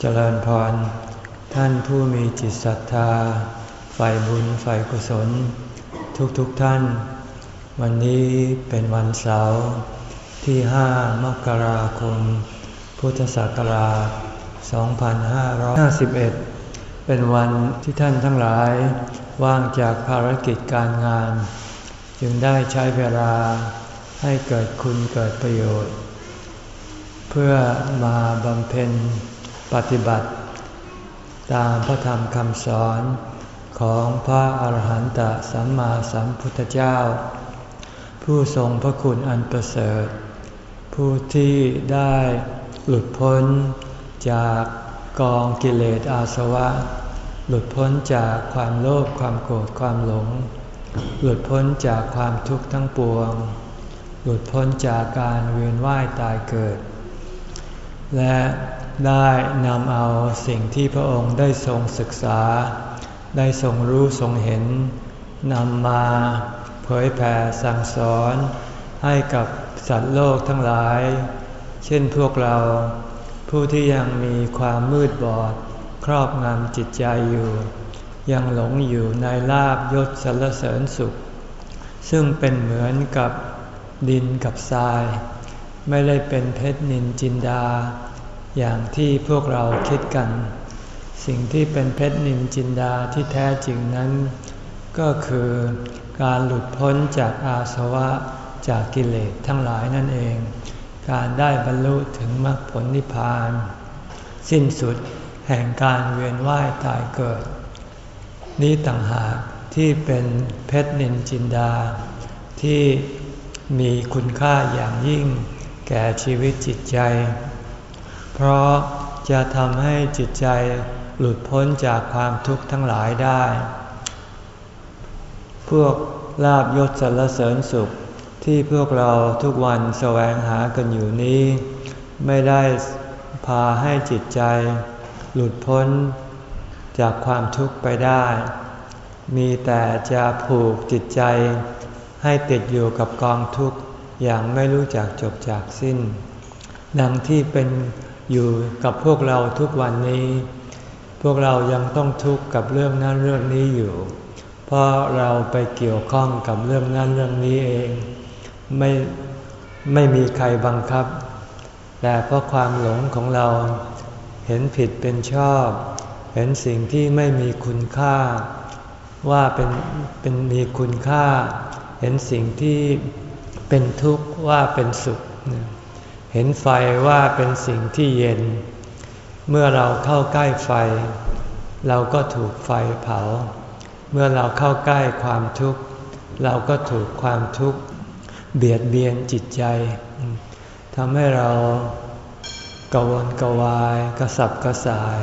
เจริญพร ท่านผู้มีจิตศรัทธาใฝ่บุญใฝ่กุศล ทุกๆทท่าน วันนี้เป็นวันเสาร์ที่ห้ามกราคม พุทธศักราช 2551 เป็นวันที่ท่านทั้งหลาย ว่างจากภารกิจการงาน จึงได้ใช้เวลาให้เกิดคุณเกิดประโยชน์ เพื่อมาบำเพ็ญ ปฏิบัติ ตามพระธรรมคำสอนของพระอาหารหันตสัมมาสัมพุทธเจ้า ผู้ทรงพระคุณอันประเสริฐ ผู้ที่ได้หลุดพ้นจากกองกิเลสอาสวะ หลุดพ้นจากความโลภความโกรธความหลง หลุดพ้นจากความทุกข์ทั้งปวง หลุดพ้นจากการเวียนว่ายตายเกิด และ ได้นำเอาสิ่งที่พระองค์ได้ทรงศึกษา ได้ทรงรู้ทรงเห็นนำมาเผยแผ่สั่งสอนให้กับสัตว์โลกทั้งหลาย เช่นพวกเรา ผู้ที่ยังมีความมืดบอด ครอบงำจิตใจอยู่ ยังหลงอยู่ในลาบยศสรรเสริญสุข ซึ่งเป็นเหมือนกับดินกับทราย ไม่ได้เป็นเพชรนินจินดา อย่างที่พวกเราคิดกัน สิ่งที่เป็นเพชรนินจินดาที่แท้จริงนั้น ก็คือการหลุดพ้นจากอาสวะจากกิเลสทั้งหลายนั่นเอง การได้บรรลุถึงมรรคผลนิพพาน สิ้นสุดแห่งการเวียนว่ายตายเกิด นี้ต่างหากที่เป็นเพชรนินจินดา ที่มีคุณค่าอย่างยิ่งแก่ชีวิตจิตใจ เพราะจะทำให้จิตใจหลุดพ้นจากความทุกข์ทั้งหลายได้ พวกลาบยศสรรเสริญสุขที่พวกเราทุกวันแสวงหากันอยู่นี้ ไม่ได้พาให้จิตใจ หลุดพ้นจากความทุกข์ไปได้ มีแต่จะผูกจิตใจ ให้ติดอยู่กับกองทุกข์อย่างไม่รู้จักจบจากสิ้น ดังที่เป็น อยู่กับพวกเราทุกวันนี้ พวกเรายังต้องทุกข์กับเรื่องนั้นเรื่องนี้อยู่ เพราะเราไปเกี่ยวข้องกับเรื่องนั้นเรื่องนี้เอง ไม่ไม่มีใครบังคับ แต่เพราะความหลงของเราเห็นผิดเป็นชอบ เห็นสิ่งที่ไม่มีคุณค่า ว่าเป็นเป็นมีคุณค่า เห็นสิ่งที่เป็นทุกข์ว่าเป็นสุข เห็นไฟว่าเป็นสิ่งที่เย็น เมื่อเราเข้าใกล้ไฟ เราก็ถูกไฟเผา เมื่อเราเข้าใกล้ความทุกข์ เราก็ถูกความทุกข์ เบียดเบียนจิตใจทำให้เรากวนกวายกระสับกระส่าย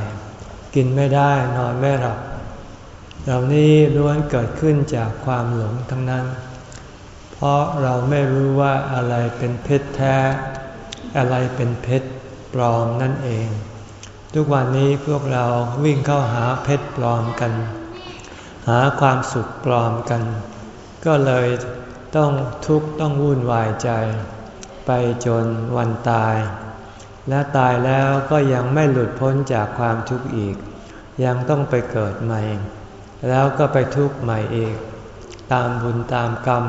กินไม่ได้นอนไม่หลับเหล่านี้ล้วนเกิดขึ้นจากความหลงทั้งนั้น เพราะเราไม่รู้ว่าอะไรเป็นเพชรแท้ อะไรเป็นเพชรปลอมนั่นเอง ทุกวันนี้พวกเราวิ่งเข้าหาเพชรปลอมกัน หาความสุขปลอมกัน ก็เลยต้องทุกข์ต้องวุ่นวายใจ ไปจนวันตาย และตายแล้วก็ยังไม่หลุดพ้นจากความทุกข์อีก ยังต้องไปเกิดใหม่ แล้วก็ไปทุกข์ใหม่อีก ตามบุญตามกรรม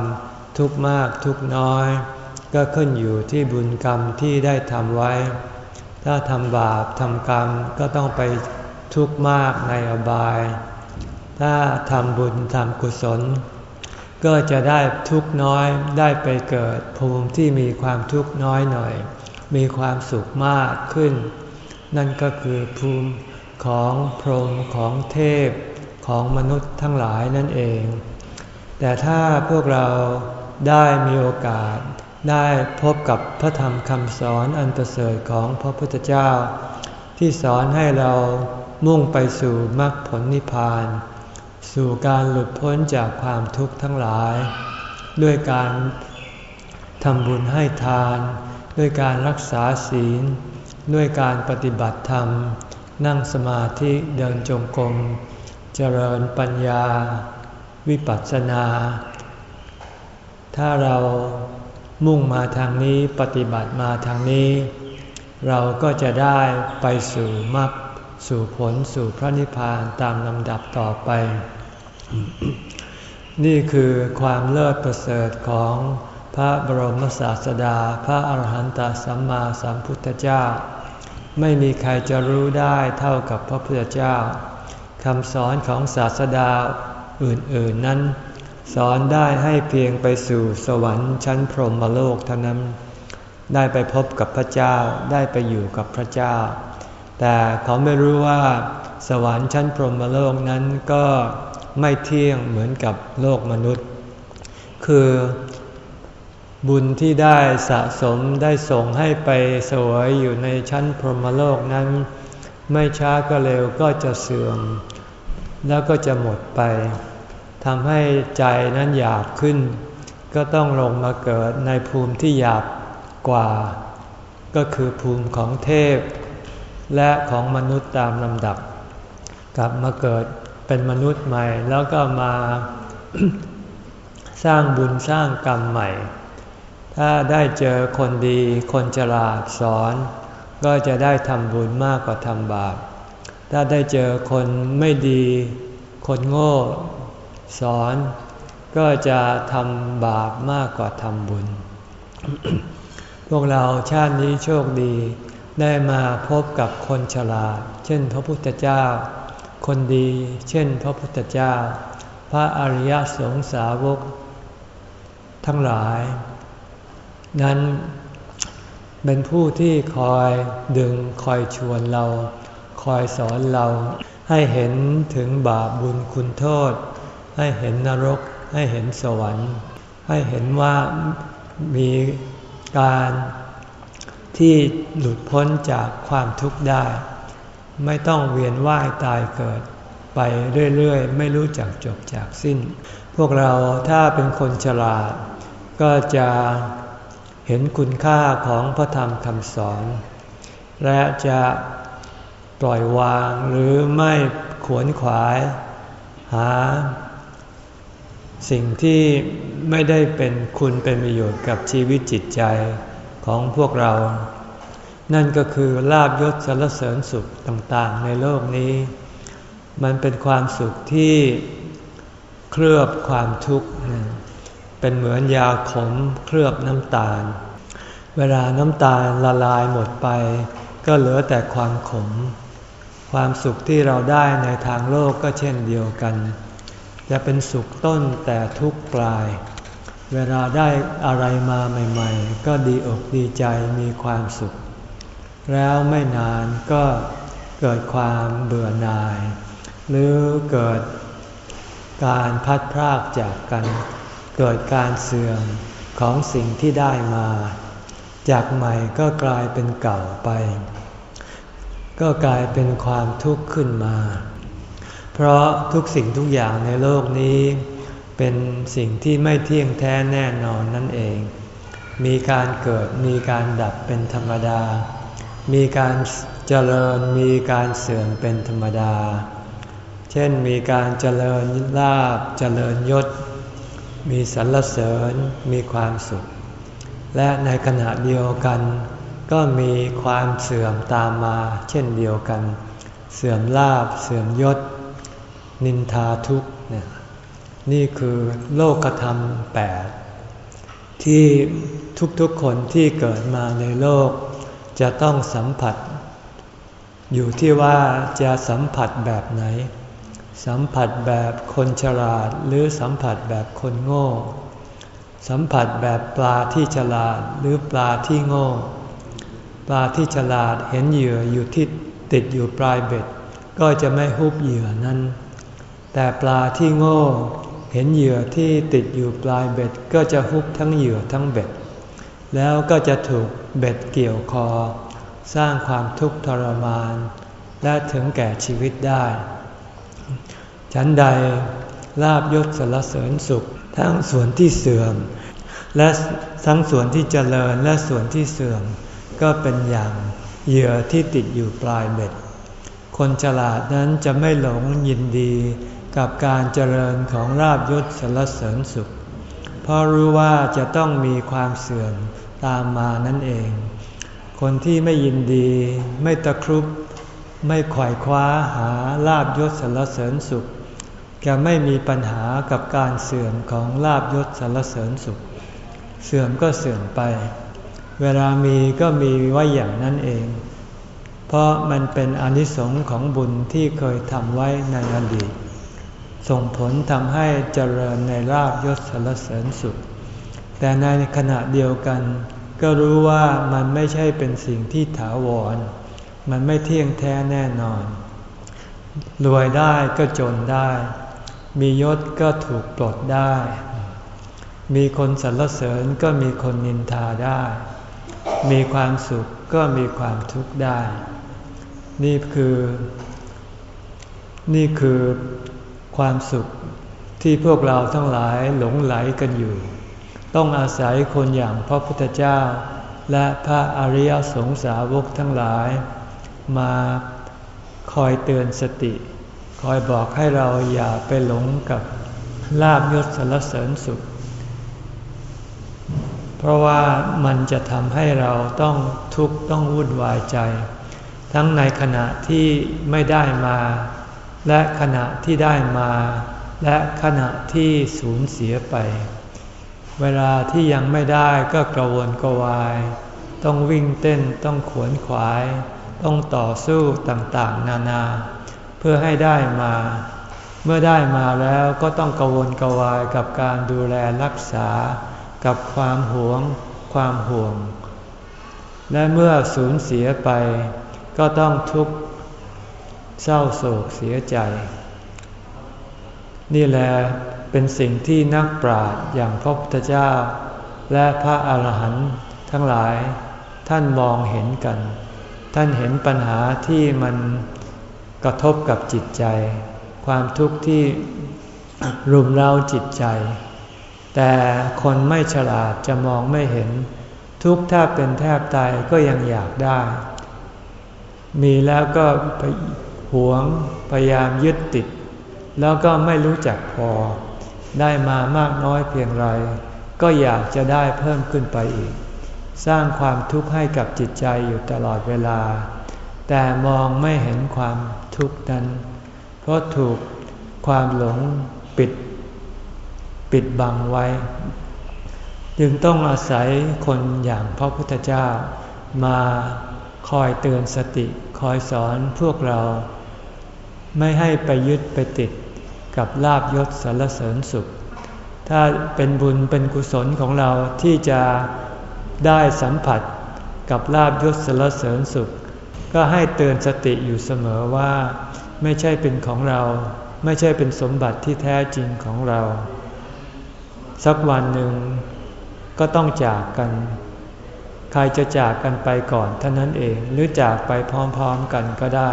ทุกข์มากทุกข์น้อย ก็ขึ้นอยู่ที่บุญกรรมที่ได้ทำไว้ ถ้าทำบาปทำกรรมก็ต้องไปทุกข์มากในอบาย ถ้าทำบุญทำกุศล ก็จะได้ทุกข์น้อยได้ไปเกิดภูมิที่มีความทุกข์น้อยหน่อย มีความสุขมากขึ้น นั่นก็คือภูมิของพรหมของเทพของมนุษย์ทั้งหลายนั่นเอง แต่ถ้าพวกเราได้มีโอกาส ได้พบกับพระธรรมคำสอนอันประเสริฐของพระพุทธเจ้า ที่สอนให้เรามุ่งไปสู่มรรคผลนิพพาน สู่การหลุดพ้นจากความทุกข์ทั้งหลาย ด้วยการทำบุญให้ทาน ด้วยการรักษาศีล ด้วยการปฏิบัติธรรม นั่งสมาธิเดินจงกรมเจริญปัญญา วิปัสสนา ถ้าเรา มุ่งมาทางนี้ปฏิบัติมาทางนี้ เราก็จะได้ไปสู่มรรคสู่ผลสู่พระนิพพานตามลำดับต่อไป นี่คือความเลิศประเสริฐของพระบรมศาสดา พระอาหารหันตสัมมาสัมพุทธเจ้า ไม่มีใครจะรู้ได้เท่ากับพระพุทธเจ้าคำสอนของศาสดาอื่นๆนั้น สอนได้ให้เพียงไปสู่สวรรค์ชั้นพรหมโลกเท่านั้น ได้ไปพบกับพระเจ้าได้ไปอยู่กับพระเจ้า แต่เขาไม่รู้ว่า สวรรค์ชั้นพรหมโลกนั้นก็ไม่เที่ยงเหมือนกับโลกมนุษย์ คือบุญที่ได้สะสมได้ส่งให้ไปสวยอยู่ในชั้นพรหมโลกนั้น ไม่ช้าก็เร็วก็จะเสื่อม แล้วก็จะหมดไป ทำให้ใจนั้นหยาบขึ้น ก็ต้องลงมาเกิดในภูมิที่หยาบกว่า ก็คือภูมิของเทพ และของมนุษย์ตามลำดับ กลับมาเกิดเป็นมนุษย์ใหม่ แล้วก็มาสร้างบุญสร้างกรรมใหม่ ถ้าได้เจอคนดีคนฉลาดสอน ก็จะได้ทำบุญมากกว่าทำบาป ถ้าได้เจอคนไม่ดี คนโง่ สอนก็จะทำบาปมากกว่าทำบุญ พวกเราชาตินี้โชคดีได้มาพบกับคนฉลาด เช่นพระพุทธเจ้า คนดี เช่นพระพุทธเจ้า พระอริยสงสาวก ทั้งหลาย นั้นเป็นผู้ที่คอยดึงคอยชวนเรา คอยสอนเราให้เห็นถึงบาปบุญคุณโทษ ให้เห็นนรก ให้เห็นสวรรค์ ให้เห็นว่ามีการที่หลุดพ้นจากความทุกข์ได้ ไม่ต้องเวียนว่ายตายเกิด ไปเรื่อยๆ ไม่รู้จักจบจากสิ้น พวกเราถ้าเป็นคนฉลาด ก็จะเห็นคุณค่าของพระธรรมคำสอน และจะปล่อยวางหรือไม่ขวนขวาย หา สิ่งที่ไม่ได้เป็นคุณเป็นประโยชน์กับชีวิตจิตใจของพวกเรา นั่นก็คือลาบยศสรรเสริญสุขต่างๆ ในโลกนี้ มันเป็นความสุขที่เคลือบความทุกข์ เป็นเหมือนยาขมเคลือบน้ำตาล เวลาน้ำตาลละลายหมดไป ก็เหลือแต่ความขม ความสุขที่เราได้ในทางโลกก็เช่นเดียวกัน จะเป็นสุขต้นแต่ทุกปลาย เวลาได้อะไรมาใหม่ๆ ก็ดีอกดีใจมีความสุข แล้วไม่นานก็เกิดความเบื่อหน่าย หรือเกิดการพัดพรากจากกัน เกิดการเสื่อมของสิ่งที่ได้มา จากใหม่ก็กลายเป็นเก่าไป ก็กลายเป็นความทุกข์ขึ้นมา เพราะทุกสิ่งทุกอย่างในโลกนี้ เป็นสิ่งที่ไม่เที่ยงแท้แน่นอนนั่นเอง มีการเกิดมีการดับเป็นธรรมดา มีการเจริญมีการเสื่อมเป็นธรรมดา เช่นมีการเจริญลาบเจริญยศ มีสรรเสริญมีความสุข และในขณะเดียวกัน ก็มีความเสื่อมตามมา เช่นเดียวกัน เสื่อมลาบเสื่อมยศ นินทาทุกเนี่ยนี่คือโลกธรรมแปดที่ทุกๆคนที่เกิดมาในโลก จะต้องสัมผัส อยู่ที่ว่าจะสัมผัสแบบไหน สัมผัสแบบคนฉลาดหรือสัมผัสแบบคนโง่ สัมผัสแบบปลาที่ฉลาดหรือปลาที่โง่ ปลาที่ฉลาดเห็นเหยื่ออยู่ที่ติดอยู่ปลายเบ็ด ก็จะไม่ฮุบเหยื่อนั้น แต่ปลาที่โง่ เห็นเหยื่อที่ติดอยู่ปลายเบ็ดก็จะฮุบทั้งเหยื่อทั้งเบ็ด แล้วก็จะถูกเบ็ดเกี่ยวคอ สร้างความทุกข์ทรมาน และถึงแก่ชีวิตได้ ฉันใดลาบยศสารเสริญสุข ทั้งส่วนที่เสื่อม และทั้งส่วนที่เจริญและส่วนที่เสื่อม ก็เป็นอย่างเหยื่อที่ติดอยู่ปลายเบ็ด คนฉลาดนั้นจะไม่หลงยินดี กับการเจริญของลาบยศสารเสริญสุข เพราะรู้ว่าจะต้องมีความเสื่อมตามมานั่นเอง คนที่ไม่ยินดีไม่ตะครุบไม่ขวายคว้าหาลาบยศสรรเสริญสุขจะไม่มีปัญหากับการเสื่อมของลาบยศสรรเสริญสุข เสื่อมก็เสื่อมไป เวลามีก็มีไว้อย่างนั้นเอง เพราะมันเป็นอนิสงค์ของบุญที่เคยทำไว้ในอดีต ส่งผลทำให้เจริญในลาบยศสรรเสริญสุข แต่ในขณะเดียวกัน ก็รู้ว่ามันไม่ใช่เป็นสิ่งที่ถาวร มันไม่เที่ยงแท้แน่นอน รวยได้ก็จนได้ มียศก็ถูกปลดได้ มีคนสรรเสริญก็มีคนนินทาได้ มีความสุขก็มีความทุกข์ได้ นี่คือ นี่คือ ความสุขที่พวกเราทั้งหลายหลงไหลกันอยู่ ต้องอาศัยคนอย่างพระพุทธเจ้า และพระอริยสงสาวกทั้งหลาย มาคอยเตือนสติ คอยบอกให้เราอย่าไปหลงกับลาบยศสรรเสริญสุข เพราะว่ามันจะทำให้เราต้องทุกข์ต้องวุ่นวายใจ ทั้งในขณะที่ไม่ได้มา และขณะที่ได้มา และขณะที่สูญเสียไป เวลาที่ยังไม่ได้ก็กระวนกระวาย ต้องวิ่งเต้นต้องขวนขวาย ต้องต่อสู้ต่างๆ นานา เพื่อให้ได้มา เมื่อได้มาแล้วก็ต้องกระวนกระวายกับการดูแลรักษา กับความหวง ความห่วง และเมื่อสูญเสียไป ก็ต้องทุกข์ เศร้าโศกเสียใจ นี่แหละเป็นสิ่งที่นักปราชญ์อย่างพระพุทธเจ้า และพระอาหารหันต์ทั้งหลาย ท่านมองเห็นกัน ท่านเห็นปัญหาที่มันกระทบกับจิตใจ ความทุกข์ที่รุมเร้าจิตใจ แต่คนไม่ฉลาดจะมองไม่เห็น ทุกข์ถ้าเป็นแทบตายก็ยังอยากได้ มีแล้วก็ไป หวง พยายามยึดติด แล้วก็ไม่รู้จักพอ ได้มามากน้อยเพียงไร ก็อยากจะได้เพิ่มขึ้นไปอีก สร้างความทุกข์ให้กับจิตใจอยู่ตลอดเวลา แต่มองไม่เห็นความทุกข์นั้น เพราะถูกความหลงปิด ปิดบังไว้ จึงต้องอาศัยคนอย่างพระพุทธเจ้ามาคอยเตือนสติคอยสอนพวกเรา ไม่ให้ไปยึดไปติดกับลาบยศสารเสริญสุข ถ้าเป็นบุญเป็นกุศลของเราที่จะได้สัมผัสกับลาบยศสารเสริญสุข ก็ให้เตือนสติอยู่เสมอว่า ไม่ใช่เป็นของเรา ไม่ใช่เป็นสมบัติที่แท้จริงของเรา สักวันหนึ่งก็ต้องจากกัน ใครจะจากกันไปก่อนเท่านั้นเองหรือจากไปพร้อมๆกันก็ได้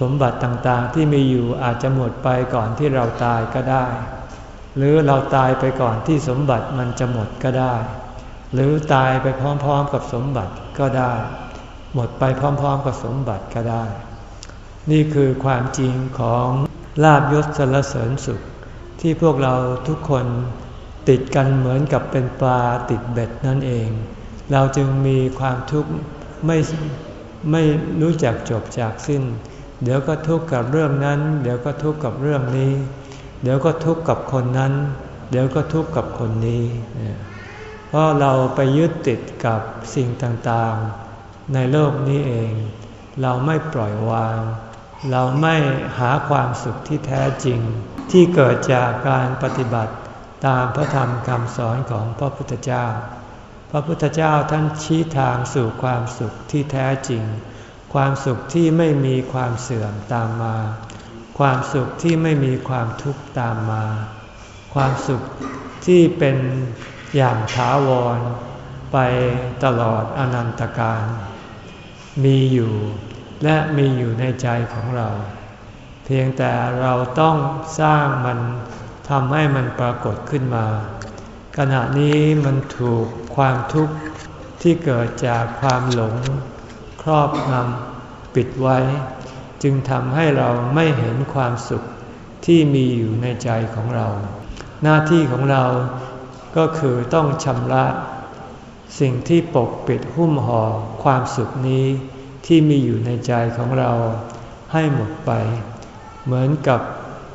สมบัติต่างๆที่มีอยู่อาจจะหมดไปก่อนที่เราตายก็ได้ หรือเราตายไปก่อนที่สมบัติมันจะหมดก็ได้ หรือตายไปพร้อมๆกับสมบัติก็ได้ หมดไปพร้อมๆกับสมบัติก็ได้ นี่คือความจริงของลาบยศสรรเสริญสุข ที่พวกเราทุกคนติดกันเหมือนกับเป็นปลาติดเบ็ดนั่นเอง เราจึงมีความทุกข์ไม่ไม่รู้จักจบจากสิ้น เดี๋ยวก็ทุกข์กับเรื่องนั้น เดี๋ยวก็ทุกข์กับเรื่องนี้ เดี๋ยวก็ทุกข์กับคนนั้น เดี๋ยวก็ทุกข์กับคนนี้ เพราะเราไปยึดติดกับสิ่งต่างๆ ในโลกนี้เอง เราไม่ปล่อยวาง เราไม่หาความสุขที่แท้จริง ที่เกิดจากการปฏิบัติตามพระธรรมคำสอนของพระพุทธเจ้า พระพุทธเจ้าท่านชี้ทางสู่ความสุขที่แท้จริง ความสุขที่ไม่มีความเสื่อมตามมา ความสุขที่ไม่มีความทุกข์ตามมา ความสุขที่เป็นอย่างถาวร ไปตลอดอนันตการ มีอยู่และมีอยู่ในใจของเรา เพียงแต่เราต้องสร้างมันทำให้มันปรากฏขึ้นมา ขณะนี้มันถูกความทุกข์ที่เกิดจากความหลง ครอบงำปิดไว้ จึงทำให้เราไม่เห็นความสุขที่มีอยู่ในใจของเรา หน้าที่ของเราก็คือต้องชำระสิ่งที่ปกปิดหุ้มห่อความสุขนี้ที่มีอยู่ในใจของเราให้หมดไป เหมือนกับ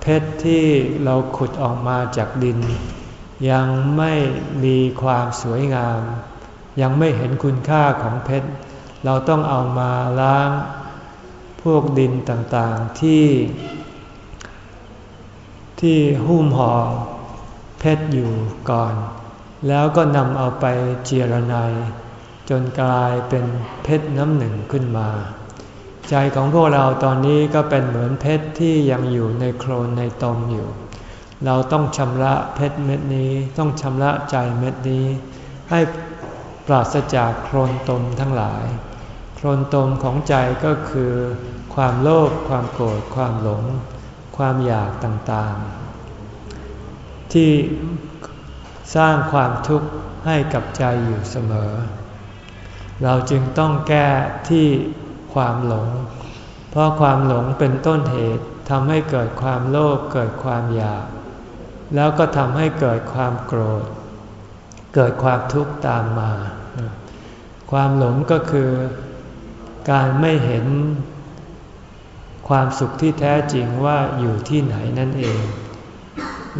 เพชรที่เราขุดออกมาจากดิน ยังไม่มีความสวยงาม ยังไม่เห็นคุณค่าของเพชร เราต้องเอามาล้างพวกดินต่างๆที่ ที่หุ้มห่อเพชรอยู่ก่อน แล้วก็นำเอาไปเจียรนายจนกลายเป็นเพชรน้ำหนึ่งขึ้นมา ใจของพวกเราตอนนี้ก็เป็นเหมือนเพชรที่ยังอยู่ในโคลนในตมอยู่ เราต้องชำระเพชรเม็ดนี้ต้องชำระใจเม็ดนี้ ให้ปราศจากโคลนตมทั้งหลาย โคลนตมของใจก็คือ ความโลภความโกรธความหลง ความอยากต่างๆ ที่สร้างความทุกข์ให้กับใจอยู่เสมอ เราจึงต้องแก้ที่ความหลง เพราะความหลงเป็นต้นเหตุทำให้เกิดความโลภเกิดความอยาก แล้วก็ทำให้เกิดความโกรธ เกิดความทุกข์ตามมา ความหลงก็คือ การไม่เห็นความสุขที่แท้จริงว่าอยู่ที่ไหนนั่นเอง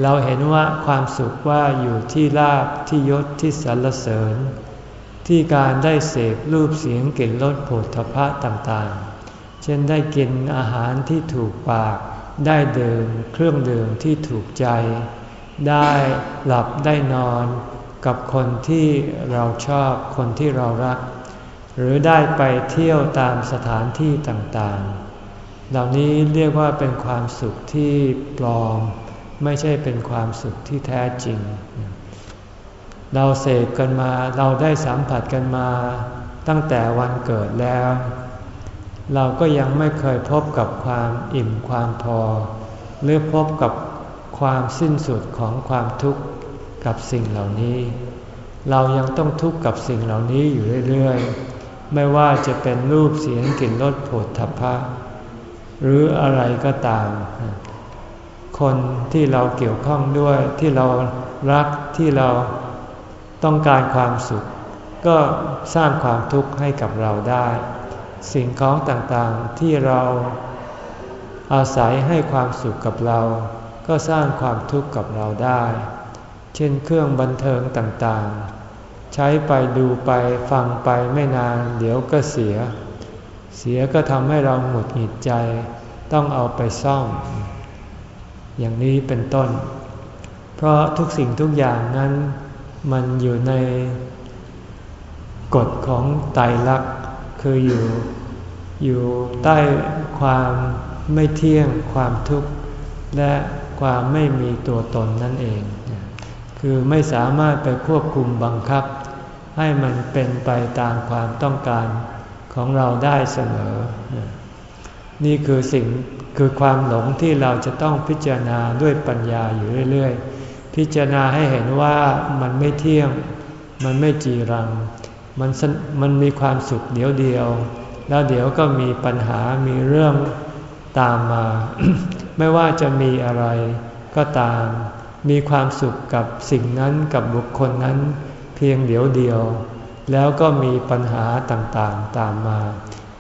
เราเห็นว่าความสุขว่าอยู่ที่ลาบที่ยศที่สรรเสริญ ที่การได้เสพรูปเสียงกลิ่นรสผลทพะต่างๆ เช่นได้กินอาหารที่ถูกปาก ได้ดื่มเครื่องดื่มที่ถูกใจ ได้หลับได้นอนกับคนที่เราชอบคนที่เรารัก หรือได้ไปเที่ยวตามสถานที่ต่างๆ เหล่านี้เรียกว่าเป็นความสุขที่ปลอม ไม่ใช่เป็นความสุขที่แท้จริง เราเสพกันมาเราได้สัมผัสกันมาตั้งแต่วันเกิดแล้ว เราก็ยังไม่เคยพบกับความอิ่มความพอ หรือพบกับความสิ้นสุดของความทุกข์กับสิ่งเหล่านี้ เรายังต้องทุกข์กับสิ่งเหล่านี้อยู่เรื่อยๆ ไม่ว่าจะเป็นรูปเสียงกลิ่นรสผดทพะ หรืออะไรก็ตาม คนที่เราเกี่ยวข้องด้วยที่เรารักที่เราต้องการความสุข ก็สร้างความทุกข์ให้กับเราได้ สิ่งของต่างๆที่เราอาศัยให้ความสุขกับเรา ก็สร้างความทุกข์กับเราได้ เช่นเครื่องบันเทิงต่างๆ ใช้ไปดูไปฟังไปไม่นาน เดี๋ยวก็เสีย เสียก็ทำให้เราหงุดหงิดใจ ต้องเอาไปซ่อม อย่างนี้เป็นต้น เพราะทุกสิ่งทุกอย่างนั้น มันอยู่ในกฎของไตรลักษณ์คืออยู่อยู่ใต้ความไม่เที่ยงความทุกข์ และความไม่มีตัวตนนั่นเอง คือไม่สามารถไปควบคุมบังคับ ให้มันเป็นไปตามความต้องการของเราได้เสมอ นี่คือสิ่งคือความหลงที่เราจะต้องพิจารณาด้วยปัญญาอยู่เรื่อย ๆ พิจารณาให้เห็นว่ามันไม่เที่ยง มันไม่จีรัง มันมันมีความสุขเดียวเดียว แล้วเดี๋ยวก็มีปัญหา มีเรื่องตามมา ไม่ว่าจะมีอะไรก็ตาม มีความสุขกับสิ่งนั้นกับบุคคลนั้น เพียงเดียวเดียว แล้วก็มีปัญหาต่างๆตามมา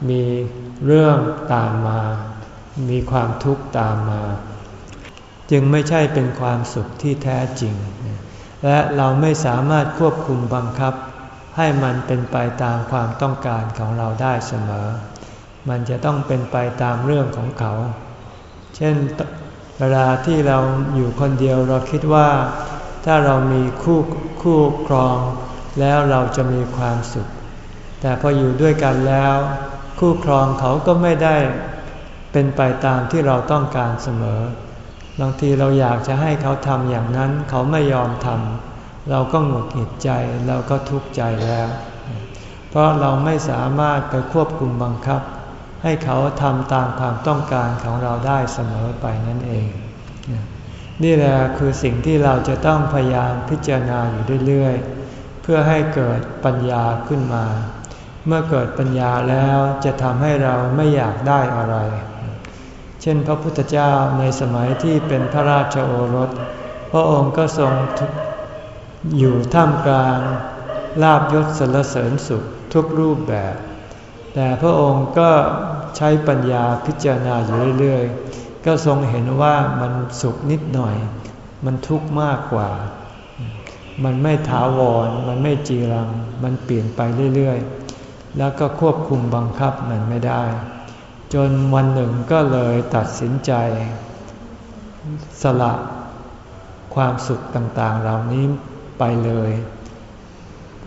มีเรื่องตามมา มีความทุกข์ตามมา จึงไม่ใช่เป็นความสุขที่แท้จริง และเราไม่สามารถควบคุมบังคับ ให้มันเป็นไปตามความต้องการของเราได้เสมอ มันจะต้องเป็นไปตามเรื่องของเขา เช่นเวลาที่เราอยู่คนเดียวเราคิดว่า ถ้าเรามีคู่คู่ครองแล้วเราจะมีความสุข แต่พออยู่ด้วยกันแล้ว คู่ครองเขาก็ไม่ได้เป็นไปตามที่เราต้องการเสมอบางทีเราอยากจะให้เขาทำอย่างนั้นเขาไม่ยอมทำเราก็หงุดหงิดใจเราก็ทุกข์ใจแล้ว เพราะเราไม่สามารถไปควบคุมบังคับ ให้เขาทำตามความต้องการของเราได้เสมอไปนั่นเอง นี่แหละคือสิ่งที่เราจะต้องพยายามพิจารณาอยู่เรื่อยๆ เพื่อให้เกิดปัญญาขึ้นมา เมื่อเกิดปัญญาแล้วจะทำให้เราไม่อยากได้อะไร เช่นพระพุทธเจ้าในสมัยที่เป็นพระราชโอรส พระองค์ก็ทรงอยู่ท่ามกลางลาบยศสรรเสริญสุขทุกรูปแบบ แต่พระองค์ก็ใช้ปัญญาพิจารณาอยู่เรื่อยๆ ก็ทรงเห็นว่ามันสุขนิดหน่อย มันทุกข์มากกว่า มันไม่ถาวร มันไม่จีรัง มันเปลี่ยนไปเรื่อยๆ แล้วก็ควบคุมบังคับมันไม่ได้ จนวันหนึ่งก็เลยตัดสินใจ สละความสุขต่างๆ เหล่านี้ไปเลย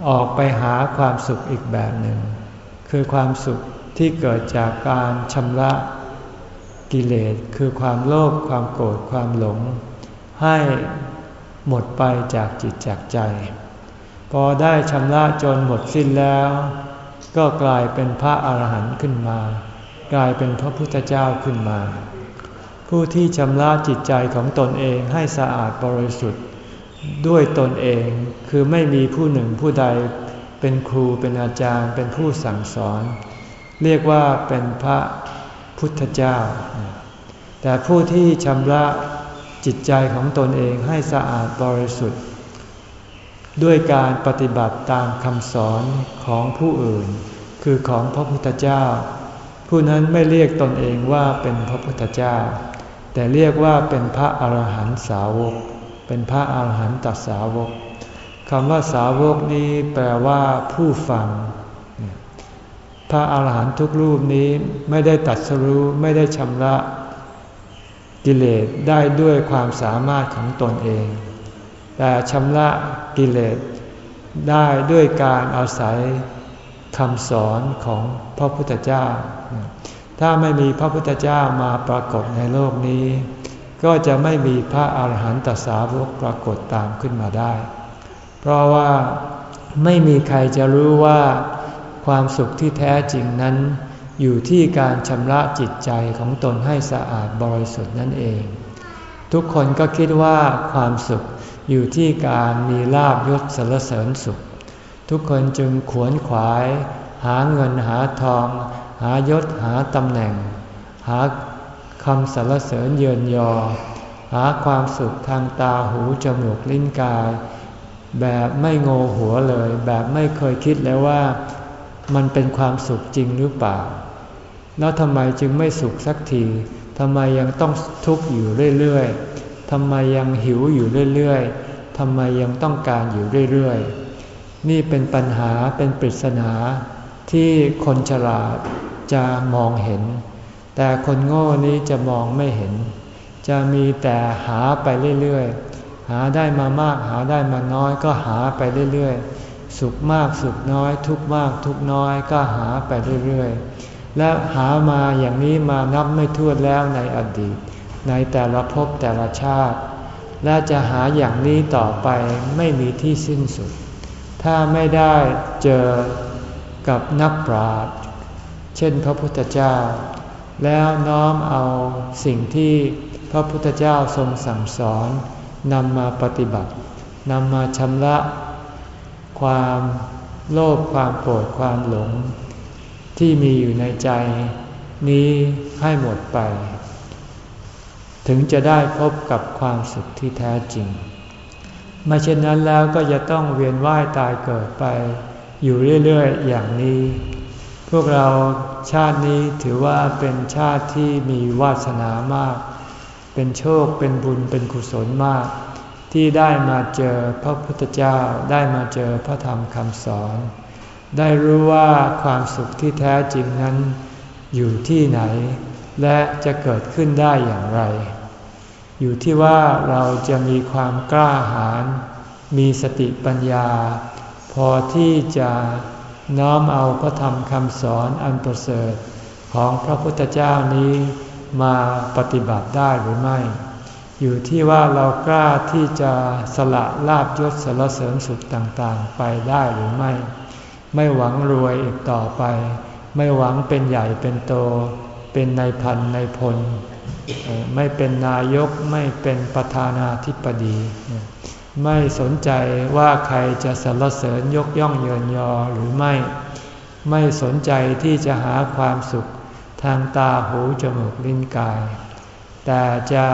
ออกไปหาความสุขอีกแบบหนึ่ง คือความสุขที่เกิดจากการชำระ กิเลสคือความโลภความโกรธความหลง ให้หมดไปจากจิตจากใจ พอได้ชำระจนหมดสิ้นแล้ว ก็กลายเป็นพระอาหารหันต์ขึ้นมา กลายเป็นพระพุทธเจ้าขึ้นมา ผู้ที่ชำระจิตใจของตนเองให้สะอาดบริสุทธิ์ ด้วยตนเองคือไม่มีผู้หนึ่งผู้ใดเป็นครูเป็นอาจารย์เป็นผู้สั่งสอน เรียกว่าเป็นพระ พุทธเจ้า แต่ผู้ที่ชำระจิตใจของตนเองให้สะอาดบริสุทธิ์ ด้วยการปฏิบัติตามคำสอนของผู้อื่น คือของพระพุทธเจ้า ผู้นั้นไม่เรียกตนเองว่าเป็นพระพุทธเจ้า แต่เรียกว่าเป็นพระอรหันตสาวก เป็นพระอรหันตสาวกคำว่าสาวกนี้แปลว่าผู้ฟัง พระอาหารหันต์ทุกรูปนี้ไม่ได้ตัดสรู้ไม่ได้ชำระกิเลสได้ด้วยความสามารถของตนเอง แต่ชำระกิเลสได้ด้วยการอาศัยคำสอนของพระพุทธเจ้า ถ้าไม่มีพระพุทธเจ้ามาปรากฏในโลกนี้ ก็จะไม่มีพระอาหารหันตสาวกปรากฏตามขึ้นมาได้ เพราะว่าไม่มีใครจะรู้ว่า ความสุขที่แท้จริงนั้น อยู่ที่การชำระจิตใจของตนให้สะอาดบริสุทธิ์นั่นเอง ทุกคนก็คิดว่าความสุขอยู่ที่การมีลาบยศสรรเสริญสุข ทุกคนจึงขวนขวาย หาเงินหาทอง หายศหาตำแหน่ง หาคำสรรเสริญเยินยอ หาความสุขทางตาหูจมูกลิ้นกาย แบบไม่โงหัวเลย แบบไม่เคยคิดแล้วว่า มันเป็นความสุขจริงหรือเปล่า แล้วทำไมจึงไม่สุขสักทีทำไมยังต้องทุกข์อยู่เรื่อยๆทำไมยังหิวอยู่เรื่อยๆทำไมยังต้องการอยู่เรื่อยๆ นี่เป็นปัญหาเป็นปริศนาที่คนฉลาดจะมองเห็น แต่คนโง่นี้จะมองไม่เห็น จะมีแต่หาไปเรื่อยๆ หาได้มามากหาได้มาน้อยก็หาไปเรื่อยๆ สุขมากสุขน้อย ทุกมากทุกน้อยก็หาไปเรื่อยๆ และหามาอย่างนี้มานับไม่ถ้วนแล้วในอดีต ในแต่ละภพแต่ละชาติ และจะหาอย่างนี้ต่อไปไม่มีที่สิ้นสุด ถ้าไม่ได้เจอกับนักปราชญ์เช่นพระพุทธเจ้า แล้วน้อมเอาสิ่งที่พระพุทธเจ้าทรงสั่งสอนนำมาปฏิบัตินำมาชำระ ความโลภความโกรธความหลง ที่มีอยู่ในใจ นี้ให้หมดไป ถึงจะได้พบกับความสุขที่แท้จริงไม่เช่นนั้นแล้วก็จะต้องเวียนว่ายตายเกิดไป อยู่เรื่อยๆ อย่างนี้ พวกเราชาตินี้ถือว่าเป็นชาติที่มีวาสนามาก เป็นโชคเป็นบุญเป็นกุศลมาก ที่ได้มาเจอพระพุทธเจ้าได้มาเจอพระธรรมคำสอน ได้รู้ว่าความสุขที่แท้จริงนั้นอยู่ที่ไหน และจะเกิดขึ้นได้อย่างไร อยู่ที่ว่าเราจะมีความกล้าหาญมีสติปัญญา พอที่จะน้อมเอาพระธรรมคำสอนอันประเสริฐของพระพุทธเจ้านี้มาปฏิบัติได้หรือไม่ อยู่ที่ว่าเรากล้าที่จะสละลาบยศสารเสริญสุขต่างๆ ไปได้หรือไม่ ไม่หวังรวยอีกต่อไป ไม่หวังเป็นใหญ่เป็นโต เป็นนายพันนายพล ไม่เป็นนายกไม่เป็นประธานาธิบดี ไม่สนใจว่าใครจะสรรเสริญยกย่องเยินยอหรือไม่ ไม่สนใจที่จะหาความสุขทางตาหูจมูกลิ้นกาย แต่จะ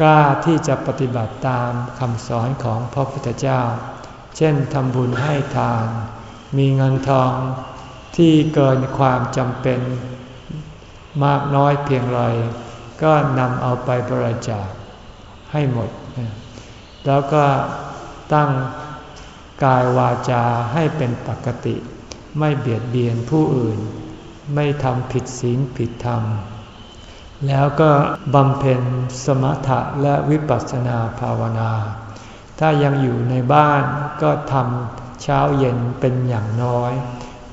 กล้าที่จะปฏิบัติตามคำสอนของพระพุทธเจ้า เช่นทำบุญให้ทาน มีเงินทองที่เกินความจำเป็นมากน้อยเพียงไรก็นำเอาไปบริจาคให้หมด แล้วก็ตั้งกายวาจาให้เป็นปกติ ไม่เบียดเบียนผู้อื่น ไม่ทำผิดศีลผิดธรรม แล้วก็บำเพ็ญสมถะและวิปัสสนาภาวนา ถ้ายังอยู่ในบ้านก็ทำเช้าเย็นเป็นอย่างน้อย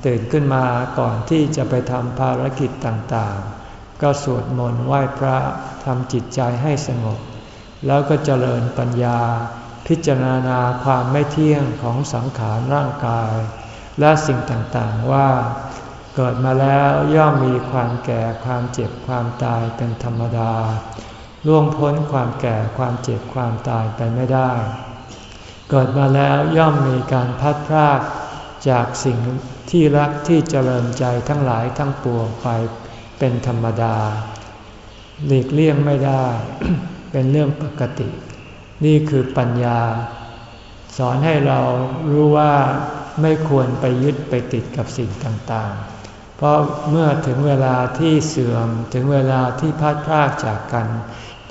ตื่นขึ้นมาก่อนที่จะไปทำภารกิจต่างๆ ก็สวดมนต์ไหว้พระทำจิตใจให้สงบ แล้วก็เจริญปัญญา พิจารณาความไม่เที่ยงของสังขารร่างกาย และสิ่งต่างๆว่า เกิดมาแล้วย่อมมีความแก่ความเจ็บความตายเป็นธรรมดา ล่วงพ้นความแก่ความเจ็บความตายไปไม่ได้ เกิดมาแล้วย่อมมีการพัดพรากจากสิ่งที่รักที่เจริญใจทั้งหลายทั้งปวงไปเป็นธรรมดา หลีกเลี่ยงไม่ได้ เป็นเรื่องปกติ นี่คือปัญญา สอนให้เรารู้ว่าไม่ควรไปยึดไปติดกับสิ่งต่างๆ เพราะเมื่อถึงเวลาที่เสื่อมถึงเวลาที่พัดพรากจากกัน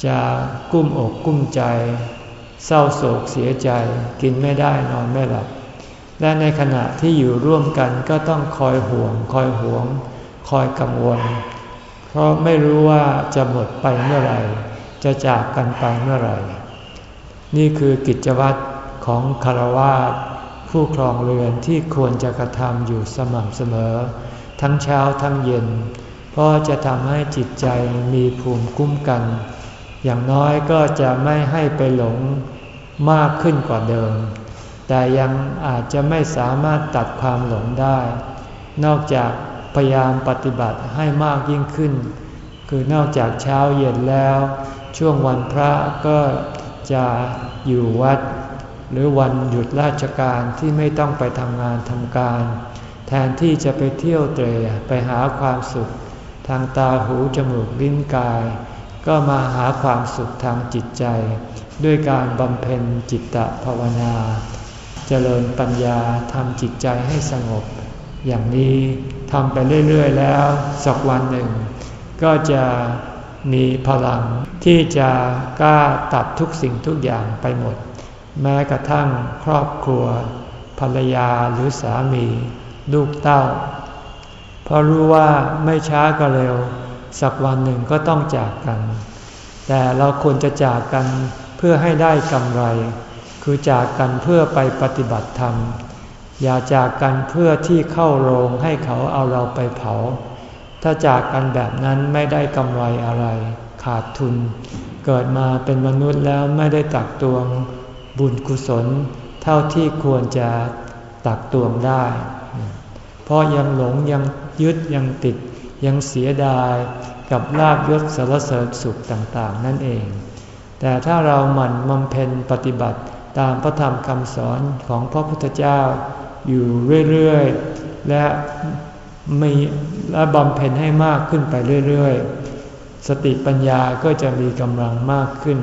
จะกุ้มอกกุ้มใจ เศร้าโศกเสียใจ กินไม่ได้นอนไม่หลับ และในขณะที่อยู่ร่วมกันก็ต้องคอยห่วง คอยห่วง คอยกังวล เพราะไม่รู้ว่าจะหมดไปเมื่อไหร่ จะจากกันไปเมื่อไหร่ นี่คือกิจวัตรของคารวะผู้ครองเรือนที่ควรจะกระทำอยู่สม่ำเสมอ ทั้งเช้าทั้งเย็น เพราะจะทำให้จิตใจมีภูมิคุ้มกัน อย่างน้อยก็จะไม่ให้ไปหลงมากขึ้นกว่าเดิม แต่ยังอาจจะไม่สามารถตัดความหลงได้ นอกจากพยายามปฏิบัติให้มากยิ่งขึ้น คือนอกจากเช้าเย็นแล้ว ช่วงวันพระก็จะอยู่วัด หรือวันหยุดราชการที่ไม่ต้องไปทำงานทำการ แทนที่จะไปเที่ยวเตะไปหาความสุข ทางตาหูจมูกลิ้นกาย ก็มาหาความสุขทางจิตใจ ด้วยการบำเพ็ญจิตตภาวนาเจริญปัญญาทำจิตใจให้สงบ อย่างนี้ทำไปเรื่อย ๆ แล้วสักวันหนึ่ง ก็จะมีพลังที่จะกล้าตัดทุกสิ่งทุกอย่างไปหมด แม้กระทั่งครอบครัว ภรรยาหรือสามี ลูกเต้า เพราะรู้ว่าไม่ช้าก็เร็ว สักวันหนึ่งก็ต้องจากกัน แต่เราควรจะจากกันเพื่อให้ได้กำไร คือจากกันเพื่อไปปฏิบัติธรรม อย่าจากกันเพื่อที่เข้าโรงให้เขาเอาเราไปเผา ถ้าจากกันแบบนั้นไม่ได้กำไรอะไร ขาดทุน เกิดมาเป็นมนุษย์แล้วไม่ได้ตักตวงบุญกุศลเท่าที่ควรจะตักตวงได้ ราะยังหลงยังยึดยังติด ยังเสียดายกับลาบยศสารเสริญสุขต่างๆ นั่นเอง แต่ถ้าเราหมั่นบำเพ็ญปฏิบัติตามพระธรรมคำสอนของพระพุทธเจ้าอยู่เรื่อยๆ และมีและบำเพ็ญให้มากขึ้นไปเรื่อยๆ สติปัญญาก็จะมีกำลังมากขึ้น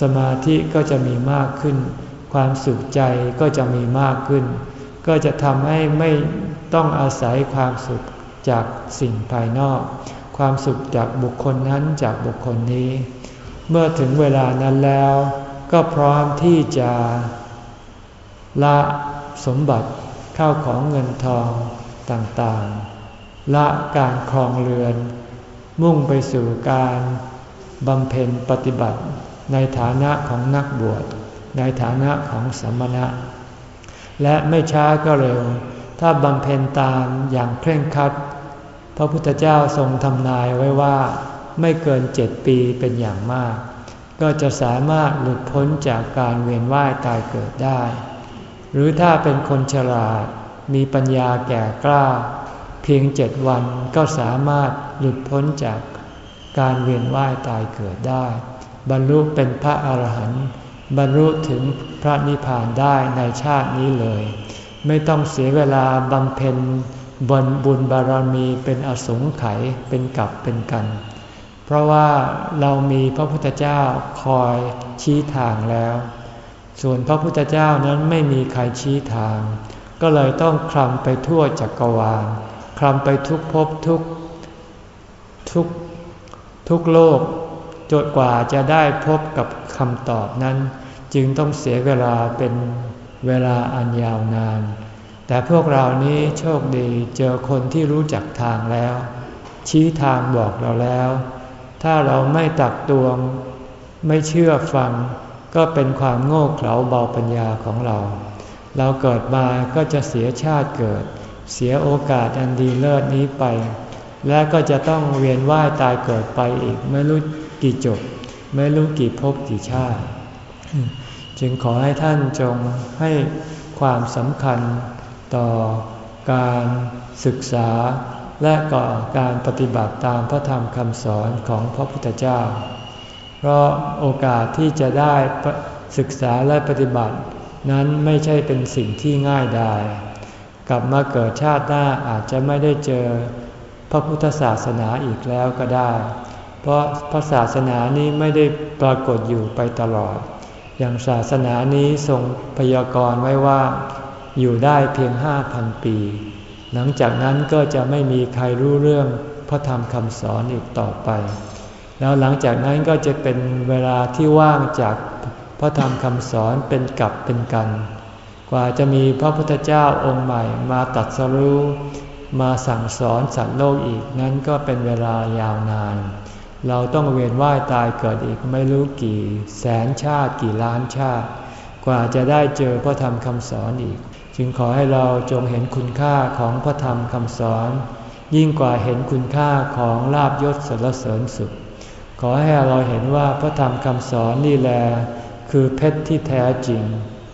สมาธิก็จะมีมากขึ้น ความสุขใจก็จะมีมากขึ้น ก็จะทำให้ไม่ต้องอาศัยความสุขจากสิ่งภายนอก ความสุขจากบุคคลนั้นจากบุคคลนี้ เมื่อถึงเวลานั้นแล้ว ก็พร้อมที่จะละสมบัติเข้าของเงินทองต่างๆ ละการครองเรือน มุ่งไปสู่การบำเพ็ญปฏิบัติในฐานะของนักบวช ในฐานะของสมณะ และไม่ช้าก็เร็ว ถ้าบำเพ็ญตามอย่างเคร่งครัด พระพุทธเจ้าทรงทำนายไว้ว่าไม่เกินเจ็ดปีเป็นอย่างมาก ก็จะสามารถหลุดพ้นจากการเวียนว่ายตายเกิดได้ หรือถ้าเป็นคนฉลาดมีปัญญาแก่กล้า เพียงเจ็ดวันก็สามารถหลุดพ้นจากการเวียนว่ายตายเกิดได้ บรรลุเป็นพระอาหารหันต์ บรรลุถึงพระนิพพานได้ในชาตินี้เลย ไม่ต้องเสียเวลาบำเพ็ญบนบุญบารมีเป็นอสงไขยเป็นกับเป็นกัน เพราะว่าเรามีพระพุทธเจ้าคอยชี้ทางแล้ว ส่วนพระพุทธเจ้านั้นไม่มีใครชี้ทาง ก็เลยต้องคลำไปทั่วจักรวาลคลำไปทุกภพทุกทุกทุกโลกจนกว่าจะได้พบกับคำตอบนั้น จึงต้องเสียเวลาเป็นเวลาอันยาวนาน แต่พวกเรานี้โชคดีเจอคนที่รู้จักทางแล้ว ชี้ทางบอกเราแล้ว ถ้าเราไม่ตักตวง ไม่เชื่อฟัง ก็เป็นความโง่เขลาเบาปัญญาของเรา เราเกิดมาก็จะเสียชาติเกิด เสียโอกาสอันดีเลิศนี้ไป และก็จะต้องเวียนว่ายตายเกิดไปอีก ไม่รู้กี่จบ ไม่รู้กี่ภพกี่ชาติ จึงขอให้ท่านจงให้ความสำคัญต่อการศึกษาและก่อการปฏิบัติตามพระธรรมคำสอนของพระพุทธเจ้า เพราะโอกาสที่จะได้ศึกษาและปฏิบัติ นั้นไม่ใช่เป็นสิ่งที่ง่ายดาย กลับมาเกิดชาติหน้าอาจจะไม่ได้เจอพระพุทธศาสนาอีกแล้วก็ได้ เพราะพระศาสนานี้ไม่ได้ปรากฏอยู่ไปตลอด อย่างศาสนานี้ทรงพยากรณ์ไว้ว่า อยู่ได้เพียงห้าพันปี หลังจากนั้นก็จะไม่มีใครรู้เรื่องพระธรรมคำสอนอีกต่อไป แล้วหลังจากนั้นก็จะเป็นเวลาที่ว่างจากพระธรรมคำสอนเป็นกับเป็นกัน กว่าจะมีพระพุทธเจ้าองค์ใหม่มาตัดสรู้มาสั่งสอนสัตว์โลกอีกนั้นก็เป็นเวลายาวนาน เราต้องเวียนว่ายตายเกิดอีกไม่รู้กี่แสนชาติกี่ล้านชาติ กว่าจะได้เจอพระธรรมคำสอนอีก จึงขอให้เราจงเห็นคุณค่าของพระธรรมคำสอน ยิ่งกว่าเห็นคุณค่าของลาบยศสรรเสริญสุข ขอให้เราเห็นว่าพระธรรมคำสอนนี่แหละคือเพชรที่แท้จริง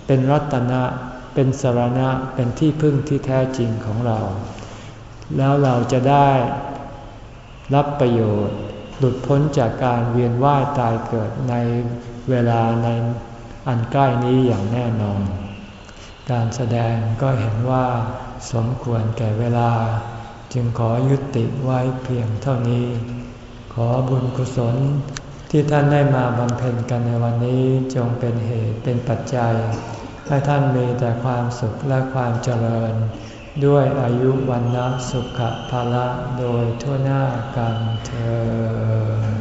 เป็นรัตนะ เป็นสารณะเป็นที่พึ่งที่แท้จริงของเรา แล้วเราจะได้รับประโยชน์ หลุดพ้นจากการเวียนว่ายตายเกิดในเวลาในอันใกล้นี้อย่างแน่นอน การแสดงก็เห็นว่าสมควรแก่เวลา จึงขอยุติไว้เพียงเท่านี้ ขอบุญกุศลที่ท่านได้มาบำเพ็ญกันในวันนี้จงเป็นเหตุเป็นปัจจัย ให้ท่านมีแต่ความสุขและความเจริญ ด้วยอายุวันนะสุขภาละโดยทั่วหน้ากันเธอ